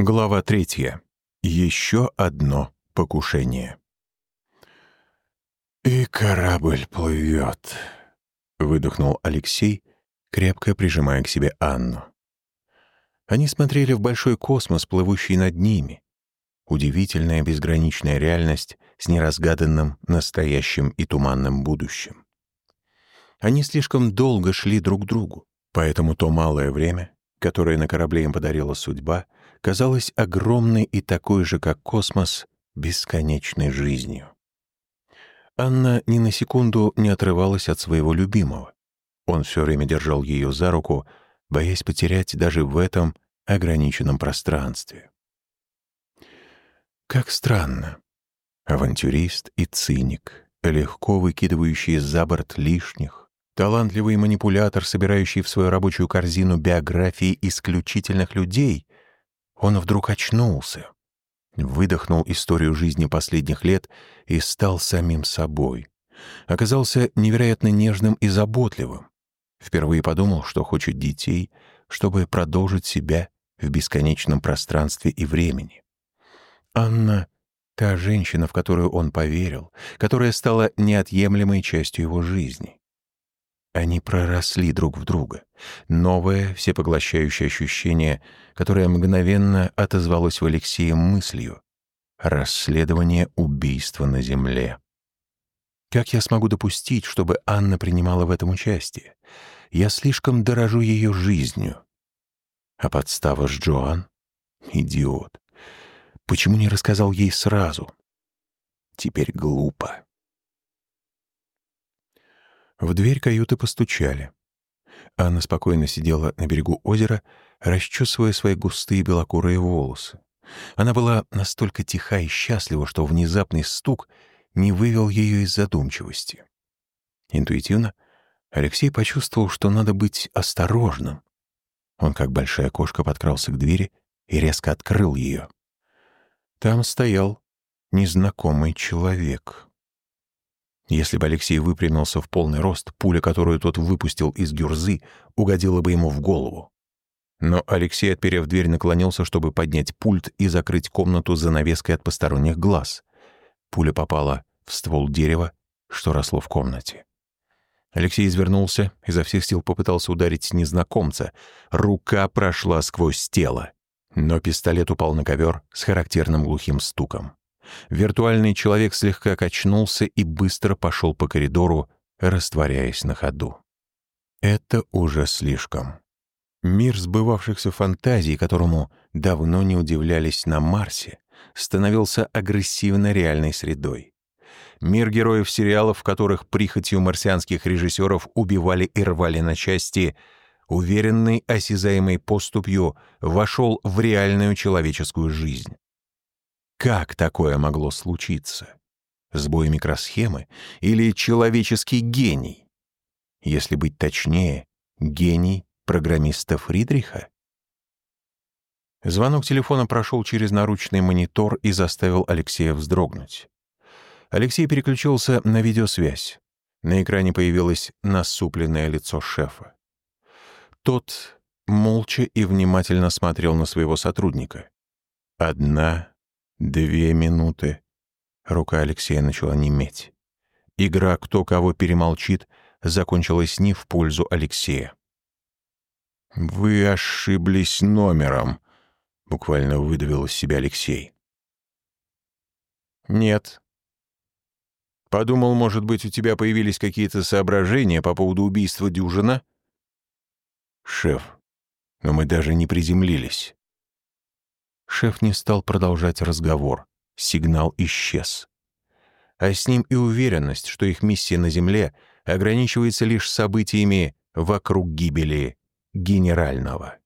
Глава третья. Еще одно покушение. «И корабль плывет», — выдохнул Алексей, крепко прижимая к себе Анну. Они смотрели в большой космос, плывущий над ними. Удивительная безграничная реальность с неразгаданным настоящим и туманным будущим. Они слишком долго шли друг к другу, поэтому то малое время, которое на корабле им подарила судьба — казалась огромной и такой же, как космос, бесконечной жизнью. Анна ни на секунду не отрывалась от своего любимого. Он все время держал ее за руку, боясь потерять даже в этом ограниченном пространстве. Как странно. Авантюрист и циник, легко выкидывающий за борт лишних, талантливый манипулятор, собирающий в свою рабочую корзину биографии исключительных людей, он вдруг очнулся, выдохнул историю жизни последних лет и стал самим собой. Оказался невероятно нежным и заботливым. Впервые подумал, что хочет детей, чтобы продолжить себя в бесконечном пространстве и времени. Анна — та женщина, в которую он поверил, которая стала неотъемлемой частью его жизни. Они проросли друг в друга. Новое, всепоглощающее ощущение, которое мгновенно отозвалось в Алексее мыслью. Расследование убийства на Земле. Как я смогу допустить, чтобы Анна принимала в этом участие? Я слишком дорожу ее жизнью. А подстава с Джоан? Идиот. Почему не рассказал ей сразу? Теперь глупо. В дверь каюты постучали. Анна спокойно сидела на берегу озера, расчесывая свои густые белокурые волосы. Она была настолько тиха и счастлива, что внезапный стук не вывел ее из задумчивости. Интуитивно Алексей почувствовал, что надо быть осторожным. Он, как большая кошка, подкрался к двери и резко открыл ее. Там стоял незнакомый человек. Если бы Алексей выпрямился в полный рост, пуля, которую тот выпустил из гюрзы, угодила бы ему в голову. Но Алексей, отперев дверь, наклонился, чтобы поднять пульт и закрыть комнату занавеской от посторонних глаз. Пуля попала в ствол дерева, что росло в комнате. Алексей извернулся, изо всех сил попытался ударить незнакомца. Рука прошла сквозь тело, но пистолет упал на ковер с характерным глухим стуком. Виртуальный человек слегка качнулся и быстро пошел по коридору, растворяясь на ходу. Это уже слишком. Мир сбывавшихся фантазий, которому давно не удивлялись на Марсе, становился агрессивно реальной средой. Мир героев сериалов, в которых прихотью марсианских режиссеров убивали и рвали на части, уверенный осязаемой поступью вошел в реальную человеческую жизнь. Как такое могло случиться? Сбой микросхемы или человеческий гений? Если быть точнее, гений программиста Фридриха? Звонок телефона прошел через наручный монитор и заставил Алексея вздрогнуть. Алексей переключился на видеосвязь. На экране появилось насупленное лицо шефа. Тот молча и внимательно смотрел на своего сотрудника. Одна Две минуты. Рука Алексея начала неметь. Игра «Кто кого перемолчит» закончилась не в пользу Алексея. «Вы ошиблись номером», — буквально выдавил из себя Алексей. «Нет». «Подумал, может быть, у тебя появились какие-то соображения по поводу убийства Дюжина?» «Шеф, но мы даже не приземлились». Шеф не стал продолжать разговор. Сигнал исчез. А с ним и уверенность, что их миссия на Земле ограничивается лишь событиями вокруг гибели генерального.